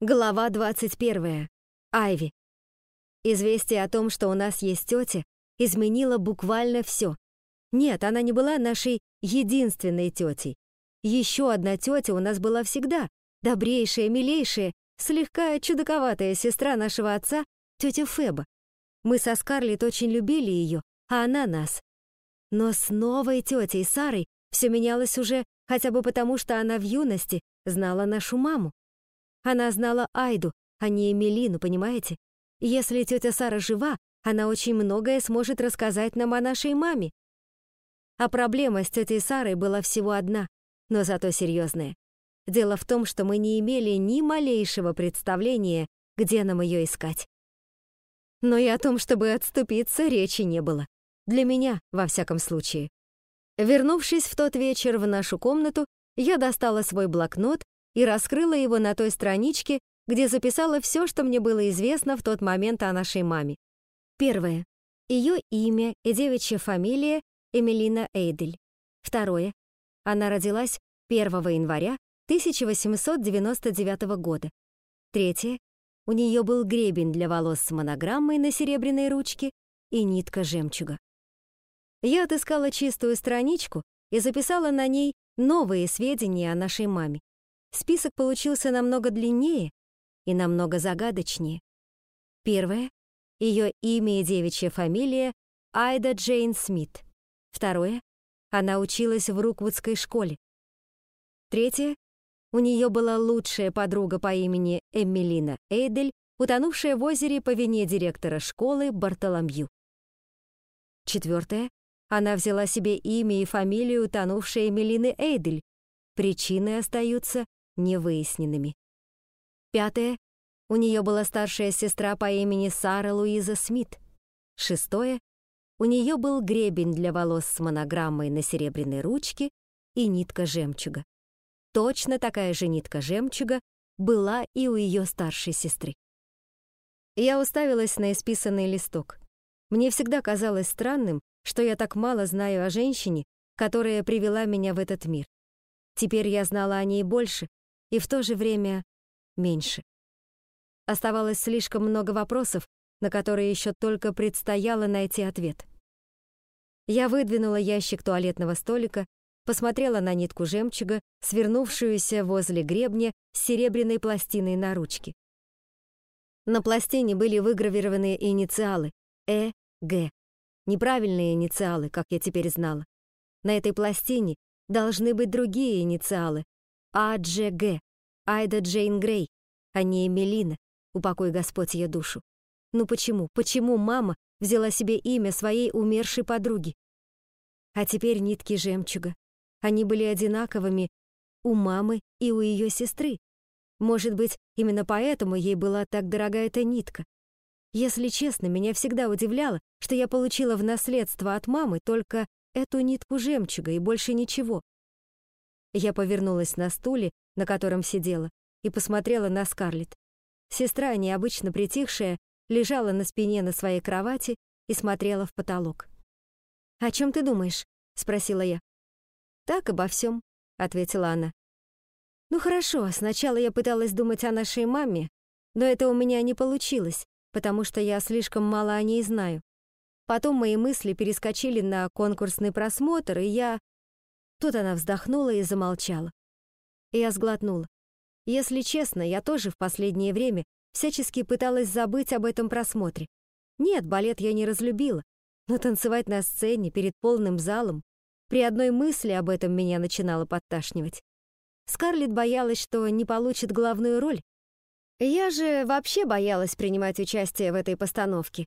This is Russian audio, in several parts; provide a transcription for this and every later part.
Глава 21. Айви. Известие о том, что у нас есть тетя, изменило буквально все. Нет, она не была нашей единственной тетей. Еще одна тетя у нас была всегда, добрейшая, милейшая, слегка чудаковатая сестра нашего отца, тетя Феба. Мы со Скарлетт очень любили ее, а она нас. Но с новой тетей Сарой все менялось уже хотя бы потому, что она в юности знала нашу маму. Она знала Айду, а не Эмилину, понимаете? Если тетя Сара жива, она очень многое сможет рассказать нам о нашей маме. А проблема с тетей Сарой была всего одна, но зато серьезная. Дело в том, что мы не имели ни малейшего представления, где нам ее искать. Но и о том, чтобы отступиться, речи не было. Для меня, во всяком случае. Вернувшись в тот вечер в нашу комнату, я достала свой блокнот и раскрыла его на той страничке, где записала все, что мне было известно в тот момент о нашей маме. Первое. Ее имя и девичья фамилия Эмилина Эйдель. Второе. Она родилась 1 января 1899 года. Третье. У нее был гребень для волос с монограммой на серебряной ручке и нитка жемчуга. Я отыскала чистую страничку и записала на ней новые сведения о нашей маме. Список получился намного длиннее и намного загадочнее. Первое — ее имя и девичья фамилия Айда Джейн Смит. Второе — она училась в Руквудской школе. Третье — у нее была лучшая подруга по имени Эмилина Эйдель, утонувшая в озере по вине директора школы Бартоломью. Четвертое — она взяла себе имя и фамилию утонувшей Эмилины Эйдель. Причины остаются невыясненными. Пятое. У нее была старшая сестра по имени Сара Луиза Смит. Шестое. У нее был гребень для волос с монограммой на серебряной ручке и нитка жемчуга. Точно такая же нитка жемчуга была и у ее старшей сестры. Я уставилась на исписанный листок. Мне всегда казалось странным, что я так мало знаю о женщине, которая привела меня в этот мир. Теперь я знала о ней больше, и в то же время меньше. Оставалось слишком много вопросов, на которые еще только предстояло найти ответ. Я выдвинула ящик туалетного столика, посмотрела на нитку жемчуга, свернувшуюся возле гребня с серебряной пластиной на ручке. На пластине были выгравированы инициалы Э, Г. Неправильные инициалы, как я теперь знала. На этой пластине должны быть другие инициалы а.Дж.Г. Айда Джейн Грей, а не Эмилина, упокой Господь ее душу. Ну почему, почему мама взяла себе имя своей умершей подруги? А теперь нитки жемчуга. Они были одинаковыми у мамы и у ее сестры. Может быть, именно поэтому ей была так дорога эта нитка. Если честно, меня всегда удивляло, что я получила в наследство от мамы только эту нитку жемчуга и больше ничего. Я повернулась на стуле, на котором сидела, и посмотрела на Скарлетт. Сестра, необычно притихшая, лежала на спине на своей кровати и смотрела в потолок. «О чем ты думаешь?» — спросила я. «Так, обо всем», — ответила она. «Ну хорошо, сначала я пыталась думать о нашей маме, но это у меня не получилось, потому что я слишком мало о ней знаю. Потом мои мысли перескочили на конкурсный просмотр, и я Тут она вздохнула и замолчала. Я сглотнула. Если честно, я тоже в последнее время всячески пыталась забыть об этом просмотре. Нет, балет я не разлюбила, но танцевать на сцене перед полным залом при одной мысли об этом меня начинало подташнивать. Скарлетт боялась, что не получит главную роль. Я же вообще боялась принимать участие в этой постановке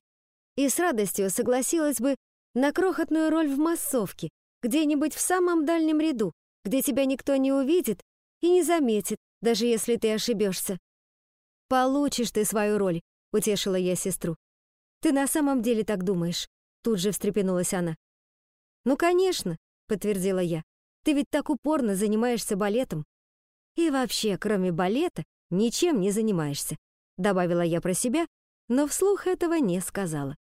и с радостью согласилась бы на крохотную роль в массовке, где-нибудь в самом дальнем ряду, где тебя никто не увидит и не заметит, даже если ты ошибешься. «Получишь ты свою роль», — утешила я сестру. «Ты на самом деле так думаешь?» Тут же встрепенулась она. «Ну, конечно», — подтвердила я. «Ты ведь так упорно занимаешься балетом. И вообще, кроме балета, ничем не занимаешься», — добавила я про себя, но вслух этого не сказала.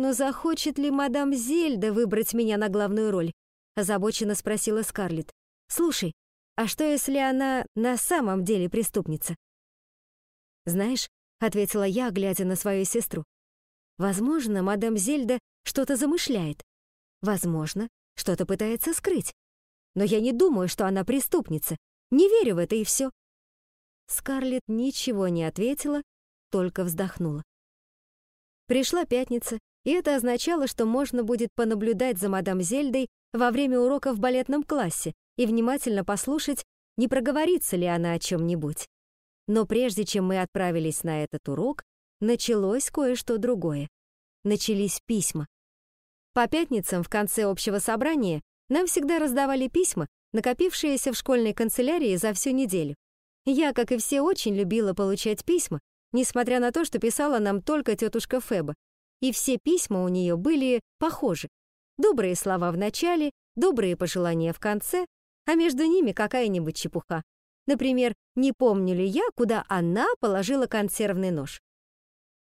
«Но захочет ли мадам Зельда выбрать меня на главную роль?» — озабоченно спросила Скарлетт. «Слушай, а что, если она на самом деле преступница?» «Знаешь», — ответила я, глядя на свою сестру, «возможно, мадам Зельда что-то замышляет. Возможно, что-то пытается скрыть. Но я не думаю, что она преступница. Не верю в это и все». Скарлетт ничего не ответила, только вздохнула. Пришла пятница, и это означало, что можно будет понаблюдать за мадам Зельдой во время урока в балетном классе и внимательно послушать, не проговорится ли она о чем-нибудь. Но прежде чем мы отправились на этот урок, началось кое-что другое. Начались письма. По пятницам в конце общего собрания нам всегда раздавали письма, накопившиеся в школьной канцелярии за всю неделю. Я, как и все, очень любила получать письма, несмотря на то, что писала нам только тетушка Феба. И все письма у нее были похожи. Добрые слова в начале, добрые пожелания в конце, а между ними какая-нибудь чепуха. Например, не помню ли я, куда она положила консервный нож.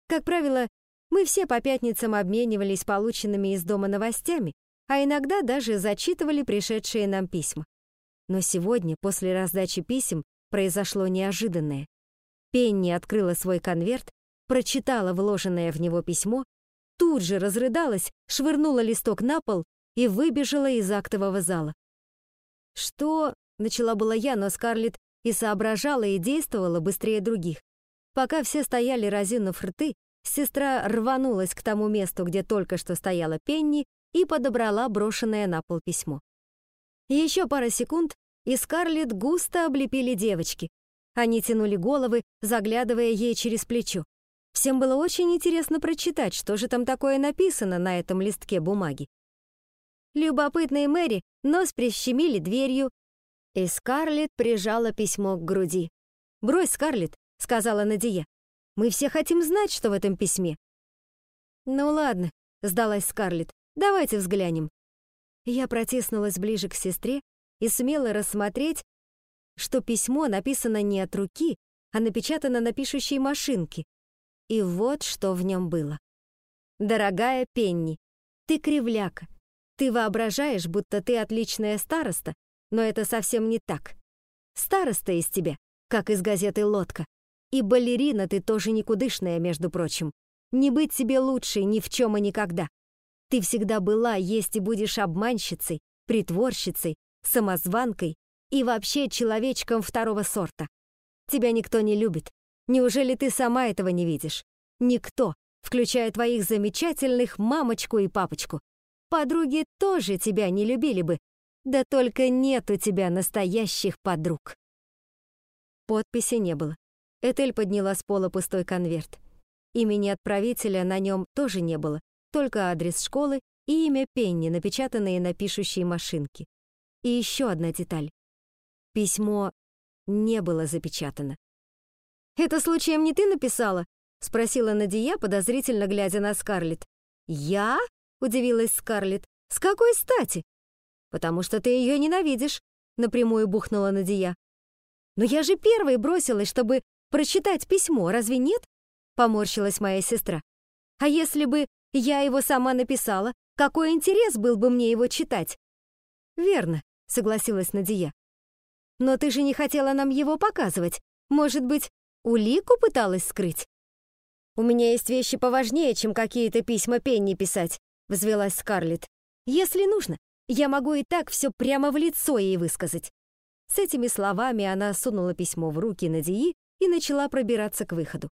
Как правило, мы все по пятницам обменивались полученными из дома новостями, а иногда даже зачитывали пришедшие нам письма. Но сегодня, после раздачи писем, произошло неожиданное. Пенни открыла свой конверт, прочитала вложенное в него письмо, тут же разрыдалась, швырнула листок на пол и выбежала из актового зала. «Что?» — начала была я, но Скарлетт и соображала, и действовала быстрее других. Пока все стояли разинув рты, сестра рванулась к тому месту, где только что стояла Пенни, и подобрала брошенное на пол письмо. Еще пара секунд, и Скарлетт густо облепили девочки, они тянули головы, заглядывая ей через плечо. Всем было очень интересно прочитать, что же там такое написано на этом листке бумаги. Любопытные Мэри нос прищемили дверью, и Скарлетт прижала письмо к груди. «Брось, Скарлетт», — сказала Надия. «Мы все хотим знать, что в этом письме». «Ну ладно», — сдалась Скарлетт, — «давайте взглянем». Я протиснулась ближе к сестре и сумела рассмотреть что письмо написано не от руки, а напечатано на пишущей машинке. И вот что в нем было. «Дорогая Пенни, ты кривляка. Ты воображаешь, будто ты отличная староста, но это совсем не так. Староста из тебя, как из газеты «Лодка». И балерина ты тоже никудышная, между прочим. Не быть себе лучшей ни в чем и никогда. Ты всегда была, есть и будешь обманщицей, притворщицей, самозванкой и вообще человечком второго сорта. Тебя никто не любит. Неужели ты сама этого не видишь? Никто, включая твоих замечательных мамочку и папочку. Подруги тоже тебя не любили бы, да только нет у тебя настоящих подруг. Подписи не было. Этель подняла с пола пустой конверт. Имени отправителя на нем тоже не было, только адрес школы и имя Пенни, напечатанные на пишущей машинке. И еще одна деталь. Письмо не было запечатано. «Это случаем не ты написала?» — спросила Надия, подозрительно глядя на Скарлетт. «Я?» — удивилась Скарлетт. «С какой стати?» «Потому что ты ее ненавидишь», — напрямую бухнула Надия. «Но я же первой бросилась, чтобы прочитать письмо, разве нет?» — поморщилась моя сестра. «А если бы я его сама написала, какой интерес был бы мне его читать?» «Верно», — согласилась Надия. Но ты же не хотела нам его показывать. Может быть, улику пыталась скрыть? У меня есть вещи поважнее, чем какие-то письма Пенни писать, взвелась Скарлетт. Если нужно, я могу и так все прямо в лицо ей высказать. С этими словами она сунула письмо в руки Надии и начала пробираться к выходу.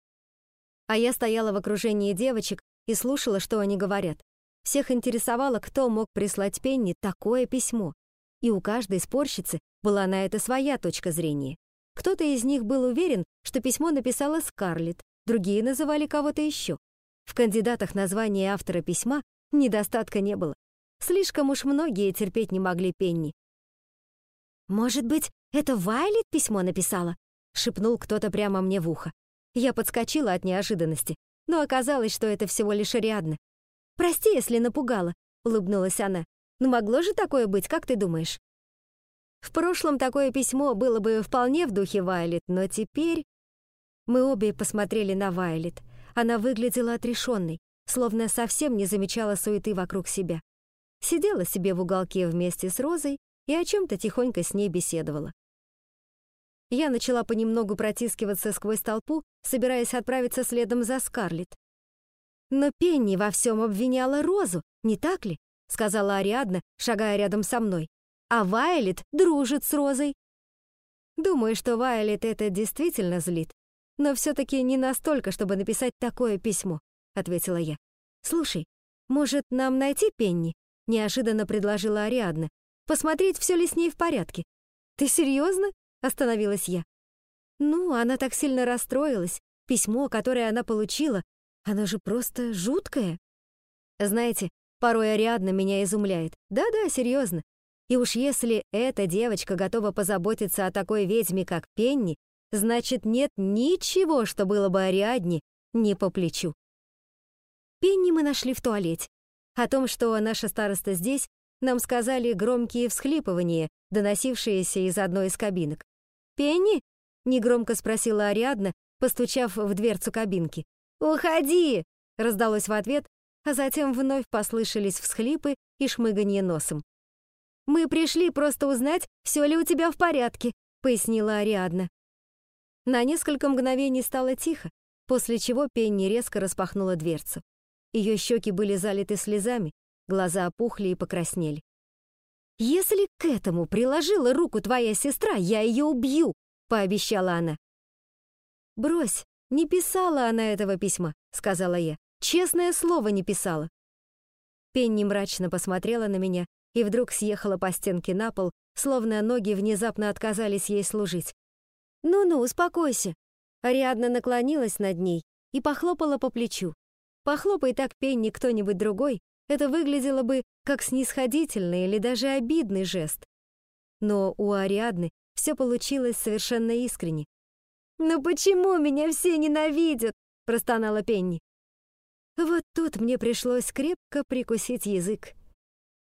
А я стояла в окружении девочек и слушала, что они говорят. Всех интересовало, кто мог прислать Пенни такое письмо. И у каждой спорщицы была на это своя точка зрения. Кто-то из них был уверен, что письмо написала Скарлетт, другие называли кого-то еще. В кандидатах названия автора письма недостатка не было. Слишком уж многие терпеть не могли Пенни. «Может быть, это Вайлет письмо написала?» — шепнул кто-то прямо мне в ухо. Я подскочила от неожиданности, но оказалось, что это всего лишь Ариадна. «Прости, если напугала», — улыбнулась она. «Но могло же такое быть, как ты думаешь?» В прошлом такое письмо было бы вполне в духе Вайлет, но теперь... Мы обе посмотрели на Вайлет. Она выглядела отрешенной, словно совсем не замечала суеты вокруг себя. Сидела себе в уголке вместе с Розой и о чем-то тихонько с ней беседовала. Я начала понемногу протискиваться сквозь толпу, собираясь отправиться следом за Скарлетт. «Но Пенни во всем обвиняла Розу, не так ли?» — сказала Ариадна, шагая рядом со мной. «А Вайлет дружит с Розой». Думаю, что Вайлет это действительно злит, но все-таки не настолько, чтобы написать такое письмо, ответила я. Слушай, может, нам найти Пенни? Неожиданно предложила Ариадна. Посмотреть, все ли с ней в порядке. Ты серьезно? Остановилась я. Ну, она так сильно расстроилась. Письмо, которое она получила, оно же просто жуткое. Знаете, порой Ариадна меня изумляет. Да-да, серьезно. И уж если эта девочка готова позаботиться о такой ведьме, как Пенни, значит, нет ничего, что было бы Ариадне не по плечу. Пенни мы нашли в туалете. О том, что наша староста здесь, нам сказали громкие всхлипывания, доносившиеся из одной из кабинок. «Пенни?» — негромко спросила Ариадна, постучав в дверцу кабинки. «Уходи!» — раздалось в ответ, а затем вновь послышались всхлипы и шмыганье носом. «Мы пришли просто узнать, все ли у тебя в порядке», — пояснила Ариадна. На несколько мгновений стало тихо, после чего Пенни резко распахнула дверцу. Ее щеки были залиты слезами, глаза опухли и покраснели. «Если к этому приложила руку твоя сестра, я ее убью», — пообещала она. «Брось, не писала она этого письма», — сказала я. «Честное слово, не писала». Пенни мрачно посмотрела на меня и вдруг съехала по стенке на пол, словно ноги внезапно отказались ей служить. «Ну-ну, успокойся». Ариадна наклонилась над ней и похлопала по плечу. Похлопай так Пенни кто-нибудь другой, это выглядело бы как снисходительный или даже обидный жест. Но у Ариадны все получилось совершенно искренне. «Ну почему меня все ненавидят?» — простонала Пенни. Вот тут мне пришлось крепко прикусить язык.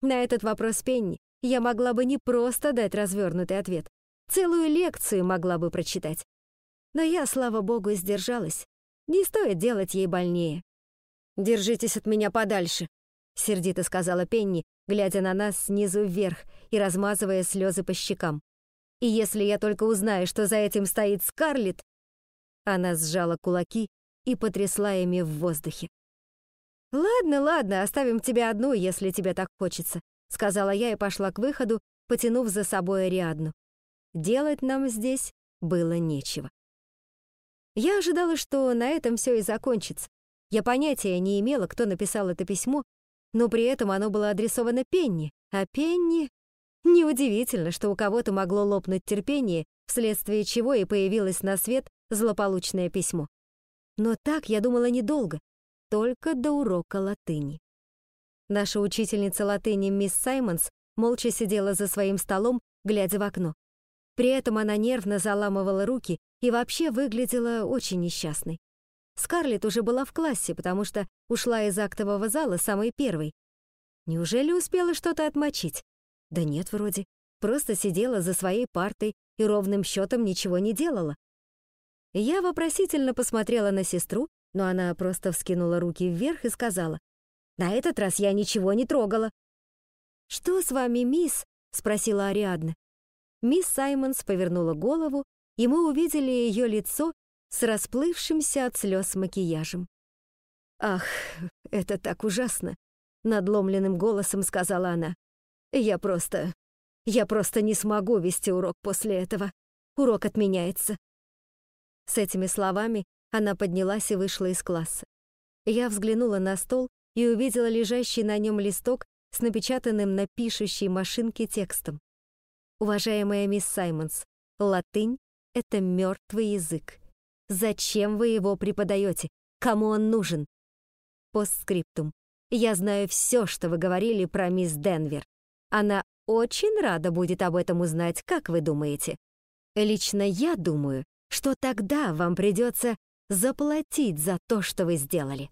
На этот вопрос Пенни я могла бы не просто дать развернутый ответ, целую лекцию могла бы прочитать. Но я, слава богу, сдержалась. Не стоит делать ей больнее. «Держитесь от меня подальше», — сердито сказала Пенни, глядя на нас снизу вверх и размазывая слезы по щекам. «И если я только узнаю, что за этим стоит Скарлетт...» Она сжала кулаки и потрясла ими в воздухе. «Ладно, ладно, оставим тебя одну, если тебе так хочется», сказала я и пошла к выходу, потянув за собой Ариадну. Делать нам здесь было нечего. Я ожидала, что на этом все и закончится, я понятия не имела, кто написал это письмо, но при этом оно было адресовано Пенни, а Пенни... Неудивительно, что у кого-то могло лопнуть терпение, вследствие чего и появилось на свет злополучное письмо. Но так я думала недолго, только до урока латыни. Наша учительница латыни мисс Саймонс молча сидела за своим столом, глядя в окно. При этом она нервно заламывала руки и вообще выглядела очень несчастной. Скарлетт уже была в классе, потому что ушла из актового зала самой первой. Неужели успела что-то отмочить? Да нет, вроде. Просто сидела за своей партой и ровным счетом ничего не делала. Я вопросительно посмотрела на сестру, но она просто вскинула руки вверх и сказала, «На этот раз я ничего не трогала». «Что с вами, мисс?» — спросила Ариадна. Мисс Саймонс повернула голову, и мы увидели ее лицо с расплывшимся от слез макияжем. «Ах, это так ужасно!» — надломленным голосом сказала она. «Я просто... я просто не смогу вести урок после этого. Урок отменяется». С этими словами она поднялась и вышла из класса. Я взглянула на стол и увидела лежащий на нем листок с напечатанным на пишущей машинке текстом. «Уважаемая мисс Саймонс, латынь — это мертвый язык. Зачем вы его преподаете? Кому он нужен? Постскриптум. Я знаю все, что вы говорили про мисс Денвер. Она очень рада будет об этом узнать, как вы думаете? Лично я думаю, что тогда вам придется заплатить за то, что вы сделали.